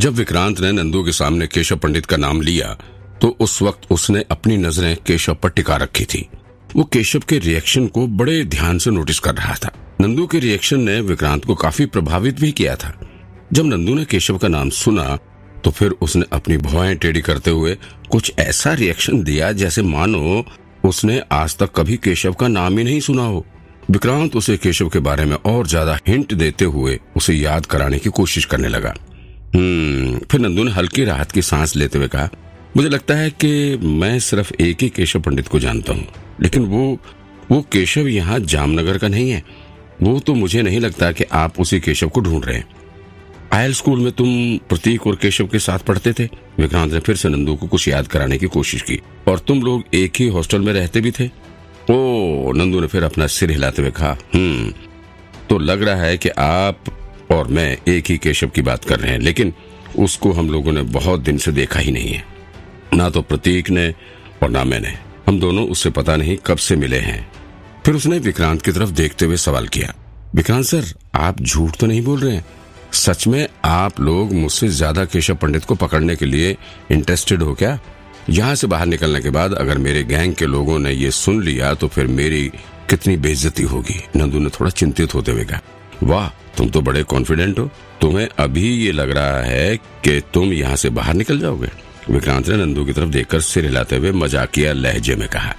जब विक्रांत ने नंदू के सामने केशव पंडित का नाम लिया तो उस वक्त उसने अपनी नज़रें केशव पर टिका रखी थी। वो केशव के रिएक्शन को बड़े ध्यान से नोटिस कर रहा था। नंदू के रिएक्शन ने विक्रांत को काफ़ी प्रभावित भी किया था। जब नंदू ने केशव का नाम सुना तो फिर उसने अपनी भुआएँ टेढ़ी करते हुए कुछ ऐसा रिएक्शन दिया, जैसे मानो उसने आज तक कभी केशव का नाम ही नहीं सुना हो। विक्रांत उसे केशव के बारे में और ज़्यादा हिंट देते हुए उसे याद कराने की कोशिश करने लगा। फिर नंदू ने हल्की राहत की सांस लेते हुए कहा, मुझे लगता है कि मैं सिर्फ़ एक ही केशव पंडित को जानता हूँ, लेकिन वो वो केशव यहाँ जामनगर का नहीं है। वो तो मुझे नहीं लगता कि आप उसी केशव को ढूंढ रहे हैं। आयल स्कूल में तुम प्रतीक और केशव के साथ पढ़ते थे? विक्रांत ने फिर से नंदू को कुछ याद कराने की कोशिश की, और तुम लोग एक ही हॉस्टल में रहते भी थे? ओ, नंदू ने फिर अपना सिर हिलाते हुए कहा हम्म तो लग रहा है कि आप और मैं एक ही केशव की बात कर रहे हैं, लेकिन उसको हम लोगों ने बहुत दिन से देखा ही नहीं है। ना तो प्रतीक ने और ना मैंने। हम दोनों उससे पता नहीं कब से मिले हैं। फिर उसने विक्रांत की तरफ़ देखते हुए सवाल किया, विक्रांत सर, आप झूठ तो नहीं बोल रहे हैं? सच में आप लोग मुझसे ज़्यादा केशव पंडित को पकड़ने के लिए इंटरेस्टेड हो क्या? यहाँ से बाहर निकलने के बाद अगर मेरे गैंग के लोगों ने ये सुन लिया तो फिर मेरी कितनी बेइज्जती होगी? नंदू ने थोड़ा चिंतित होते हुए कहा वाह, तुम तो बड़े कॉन्फिडेंट हो। तुम्हें अभी ये लग रहा है कि तुम यहाँ से बाहर निकल जाओगे। विक्रांत ने नंदू की तरफ़ देखकर सिर हिलाते हुए मजाकिया लहजे में कहा,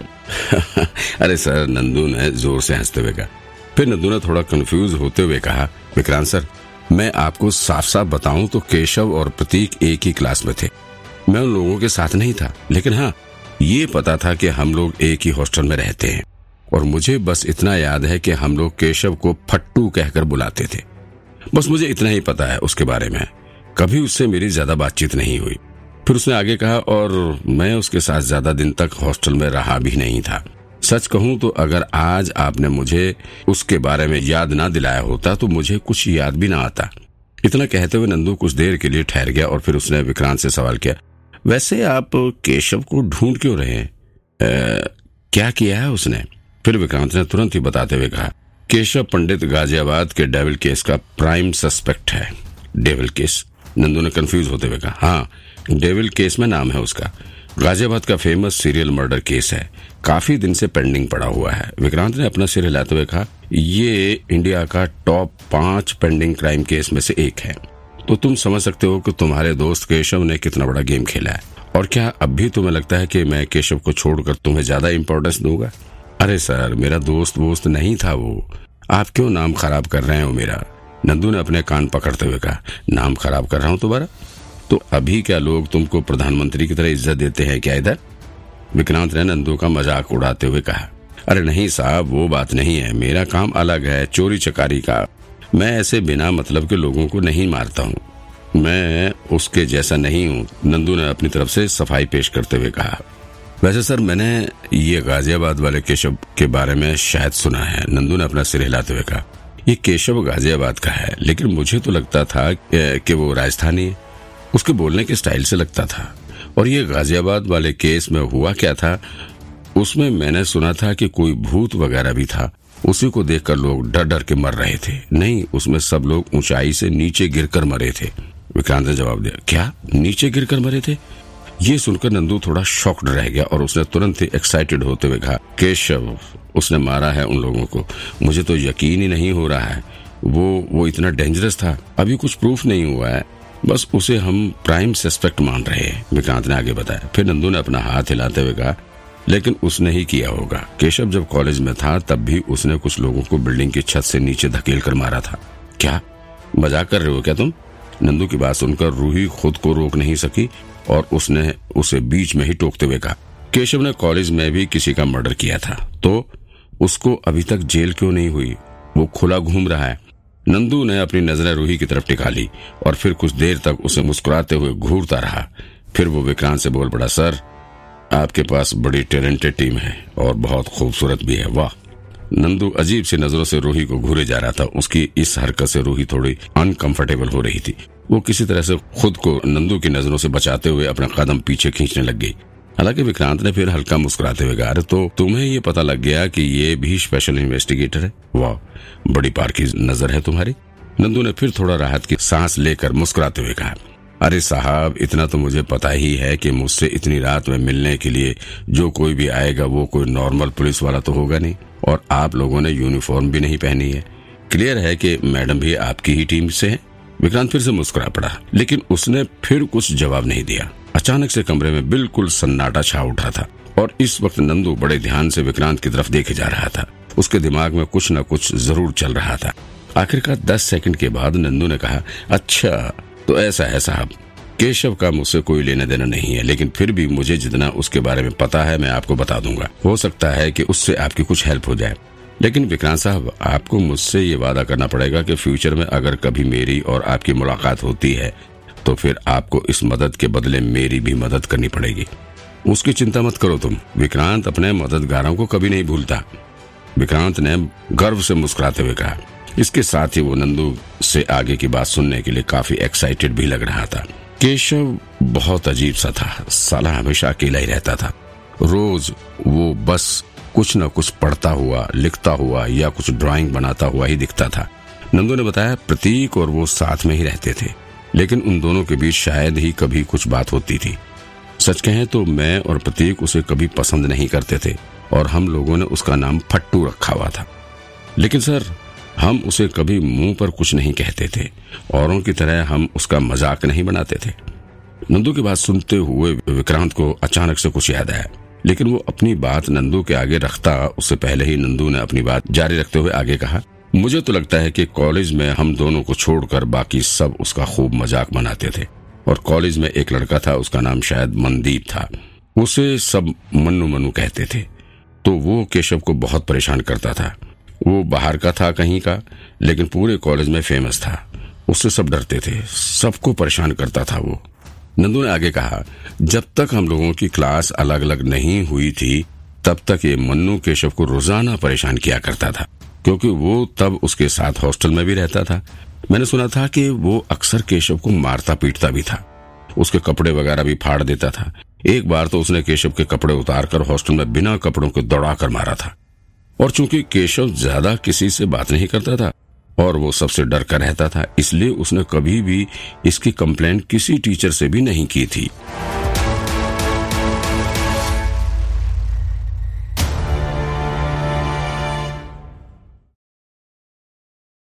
अरे सर, नंदू ने ज़ोर से हँसते हुए कहा। फिर नंदू ने थोड़ा कंफ्यूज होते हुए कहा, विक्रांत सर, मैं आपको साफ़ साफ़ बताऊँ तो केशव और प्रतीक एक ही क्लास में थे। मैं उन लोगों के साथ नहीं था, लेकिन हाँ ये पता था कि हम लोग एक ही हॉस्टल में रहते हैं। और मुझे बस इतना याद है कि हम लोग केशव को फट्टू कहकर बुलाते थे। बस मुझे इतना ही पता है उसके बारे में। कभी उससे मेरी ज़्यादा बातचीत नहीं हुई। फिर उसने आगे कहा, और मैं उसके साथ ज़्यादा दिन तक हॉस्टल में रहा भी नहीं था। सच कहूँ तो अगर आज आपने मुझे उसके बारे में याद ना दिलाया होता तो मुझे कुछ याद भी ना आता। इतना कहते हुए नंदू कुछ देर के लिए ठहर गया और फिर उसने विक्रांत से सवाल किया, वैसे आप केशव को ढूंढ क्यों रहे हैं? क्या किया है उसने? फिर विक्रांत ने तुरंत ही बताते हुए कहा, केशव पंडित गाजियाबाद के डेविल केस का प्राइम सस्पेक्ट है। Devil case? नंदू ने कंफ्यूज होते हुए कहा हाँ डेविल केस में नाम है उसका। गाजियाबाद का फ़ेमस सीरियल मर्डर केस है। काफ़ी दिन से पेंडिंग पड़ा हुआ है। विक्रांत ने अपना सिर हिलाते हुए कहा, ये इंडिया का टॉप पाँच पेंडिंग क्राइम केस में से एक है। तो तुम समझ सकते हो कि तुम्हारे दोस्त केशव ने कितना बड़ा गेम खेला है। और क्या अब भी तुम्हें लगता है कि मैं केशव को छोड़कर तुम्हें ज़्यादा इम्पोर्टेंस दूँगा? अरे सर, मेरा दोस्त वोस्त नहीं था वो। आप क्यों नाम खराब कर रहे हो मेरा? नंदू ने अपने कान पकड़ते हुए कहा, नाम खराब कर रहा हूँ तुम्हारा? तो अभी क्या लोग तुमको प्रधानमंत्री की तरह इज़्ज़त देते हैं क्या इधर? विक्रांत ने नंदू का मज़ाक उड़ाते हुए कहा, अरे नहीं साहब, वो बात नहीं है। मेरा काम अलग है, चोरी चकारी का। मैं ऐसे बिना मतलब के लोगों को नहीं मारता हूँ। मैं उसके जैसा नहीं हूँ, नंदू ने अपनी तरफ़ से सफ़ाई पेश करते हुए कहा। वैसे सर, मैंने ये गाजियाबाद वाले केशव के बारे में शायद सुना है। नंदू ने अपना सिर हिलाते हुए कहा, ये केशव गाजियाबाद का है, लेकिन मुझे तो लगता था कि वो राजस्थानी है उसके बोलने के स्टाइल से लगता था। और ये गाजियाबाद वाले केस में हुआ क्या था, उसमें मैंने सुना था कि कोई भूत वगैरह भी था। उसी को देखकर लोग डर डर के मर रहे थे। नहीं, उसमें सब लोग ऊंचाई से नीचे गिरकर मरे थे। विक्रांत ने जवाब दिया, क्या? नीचे गिरकर मरे थे? ये सुनकर नंदू थोड़ा शॉक्ड रह गया और उसने तुरंत ही एक्साइटेड होते हुए कहा, केशव, उसने मारा है उन लोगों को। मुझे तो यकीन ही नहीं हो रहा है। वो वो इतना डेंजरस था। अभी कुछ प्रूफ नहीं हुआ है। बस उसे हम प्राइम सस्पेक्ट मान रहे हैं, विक्रांत ने आगे बताया। फिर नंदू ने अपना हाथ हिलाते हुए कहा, लेकिन उसने ही किया होगा। केशव जब कॉलेज में था, तब भी उसने कुछ लोगों को बिल्डिंग की छत से नीचे धकेल कर मारा था। क्या? मज़ाक कर रहे हो क्या तुम? नंदू की बात सुनकर रूही खुद को रोक नहीं सकी और उसने उसे बीच में ही टोकते हुए कहा, केशव ने कॉलेज में भी किसी का मर्डर किया था तो उसको अभी तक जेल क्यों नहीं हुई? वो खुला घूम रहा है। नंदू ने अपनी नज़रें रूही की तरफ़ टिका ली और फिर कुछ देर तक उसे मुस्कुराते हुए घूरता रहा। फिर वो विक्रांत से बोल पड़ा, सर, आपके पास बड़ी टैलेंटेड टीम है और बहुत खूबसूरत भी है, वाह। नंदू अजीब सी नज़रों से रूही को घूरे जा रहा था। उसकी इस हरकत से रूही थोड़ी अनकंफर्टेबल हो रही थी। वो किसी तरह से खुद को नंदू की नज़रों से बचाते हुए अपना कदम पीछे खींचने लग गई। हालाँकि विक्रांत ने फिर हल्का मुस्कुराते हुए कहा तो तुम्हें ये पता लग गया कि ये भी स्पेशल इन्वेस्टिगेटर है? वाह, बड़ी पार की नज़र है तुम्हारी। नंदू ने फिर थोड़ा राहत की सांस लेकर मुस्कुराते हुए कहा, अरे साहब, इतना तो मुझे पता ही है कि मुझसे इतनी रात में मिलने के लिए जो कोई भी आएगा, वो कोई नॉर्मल पुलिस वाला तो होगा नहीं, और आप लोगों ने यूनिफॉर्म भी नहीं पहनी है। क्लियर है कि मैडम भी आपकी ही टीम से है? विक्रांत फिर से मुस्कुरा पड़ा, लेकिन उसने फिर कुछ जवाब नहीं दिया। अचानक से कमरे में बिल्कुल सन्नाटा छा उठा था, और इस वक्त नंदू बड़े ध्यान से विक्रांत की तरफ़ देखे जा रहा था। उसके दिमाग में कुछ न कुछ ज़रूर चल रहा था। आखिरकार दस सेकंड के बाद नंदू ने कहा अच्छा तो ऐसा है साहब, केशव का मुझसे कोई लेना देना नहीं है, लेकिन फिर भी मुझे जितना उसके बारे में पता है, मैं आपको बता दूँगा। हो सकता है कि उससे आपकी कुछ हेल्प हो जाए। लेकिन विक्रांत साहब, आपको मुझसे ये वादा करना पड़ेगा कि फ्यूचर में अगर कभी मेरी और आपकी मुलाकात होती है तो फिर आपको इस मदद के बदले मेरी भी मदद करनी पड़ेगी। उसकी चिंता मत करो तुम। विक्रांत अपने मददगारों को कभी नहीं भूलता। विक्रांत ने गर्व से मुस्कुराते हुए कहा। इसके साथ ही वो नंदू से आगे की बात सुनने के लिए काफ़ी एक्साइटेड भी लग रहा था। केशव बहुत अजीब सा था। साला हमेशा अकेला ही रहता था। रोज वो बस कुछ न कुछ पढ़ता हुआ, लिखता हुआ या कुछ ड्राइंग बनाता हुआ ही दिखता था। नंदू ने बताया, प्रतीक और वो साथ में ही रहते थे, लेकिन उन दोनों के बीच शायद ही कभी कुछ बात होती थी। सच कहें तो मैं और प्रतीक उसे कभी पसंद नहीं करते थे, और हम लोगों ने उसका नाम फट्टू रखा हुआ था। लेकिन सर, हम उसे कभी मुँह पर कुछ नहीं कहते थे, औरों की तरह हम उसका मज़ाक नहीं बनाते थे। नंदू की बात सुनते हुए विक्रांत को अचानक से कुछ याद आया। लेकिन वो अपनी बात नंदू के आगे रखता, उससे पहले ही नंदू ने अपनी बात जारी रखते हुए आगे कहा, मुझे तो लगता है कि कॉलेज में हम दोनों को छोड़कर बाकी सब उसका खूब मज़ाक बनाते थे, और कॉलेज में एक लड़का था, उसका नाम शायद मनदीप था। उसे सब मन्नू मनु कहते थे। तो वो केशव को बहुत परेशान करता था। वो बाहर का था, कहीं का, लेकिन पूरे कॉलेज में फ़ेमस था। उससे सब डरते थे। सबको परेशान करता था वो। नंदू ने आगे कहा, जब तक हम लोगों की क्लास अलग अलग नहीं हुई थी, तब तक ये मन्नू केशव को रोज़ाना परेशान किया करता था, क्योंकि वो तब उसके साथ हॉस्टल में भी रहता था। मैंने सुना था कि वो अक्सर केशव को मारता पीटता भी था, उसके कपड़े वगैरह भी फाड़ देता था। एक बार तो उसने केशव के कपड़े उतारकर हॉस्टल में बिना कपड़ों के दौड़ा कर मारा था। और चूँकि केशव ज़्यादा किसी से बात नहीं करता था और वो सबसे डर कर रहता था, इसलिए उसने कभी भी इसकी कंप्लेंट किसी टीचर से भी नहीं की थी।